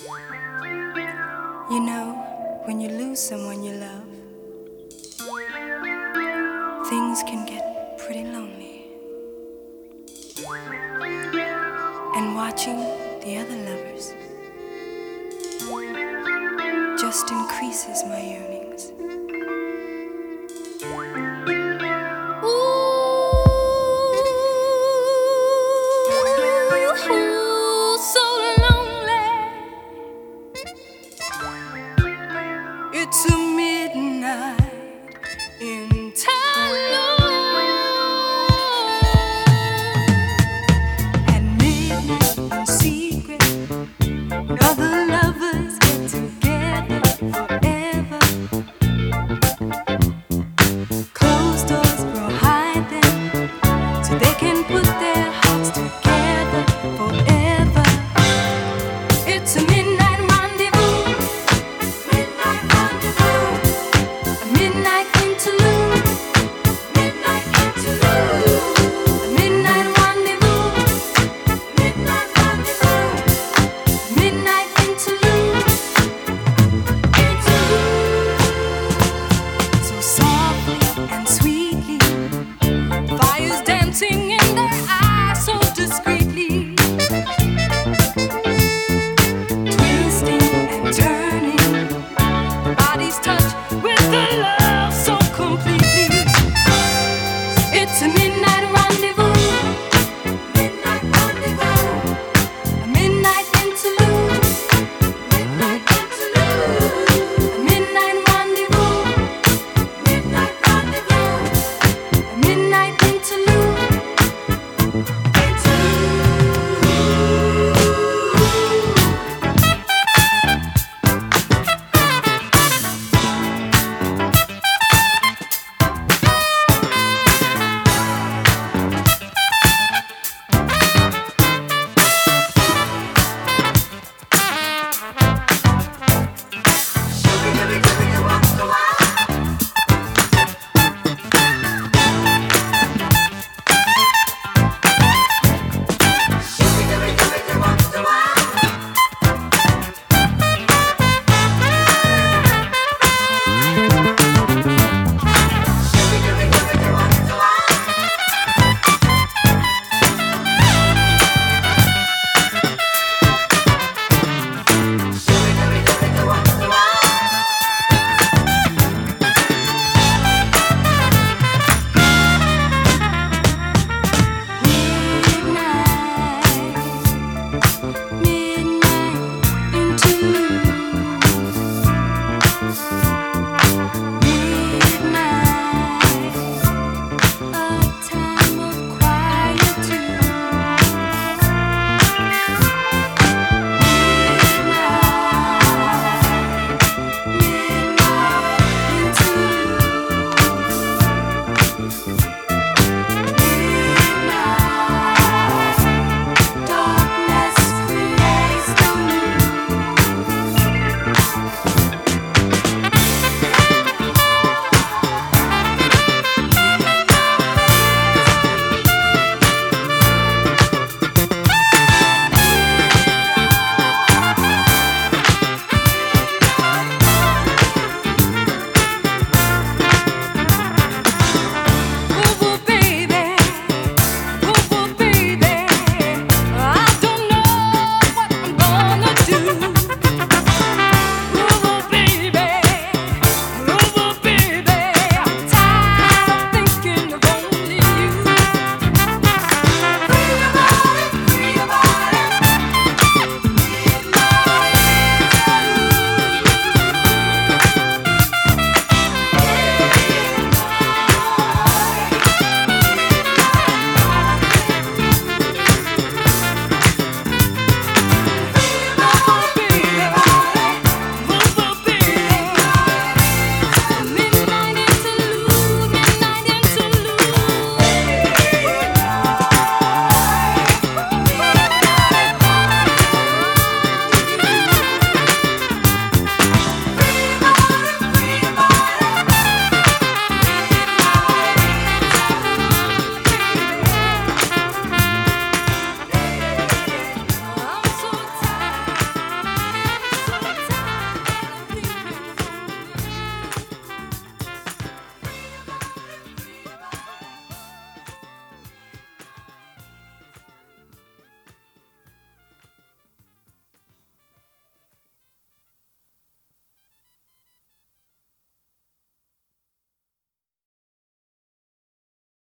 You know, when you lose someone you love, things can get pretty lonely. And watching the other lovers just increases my yearning.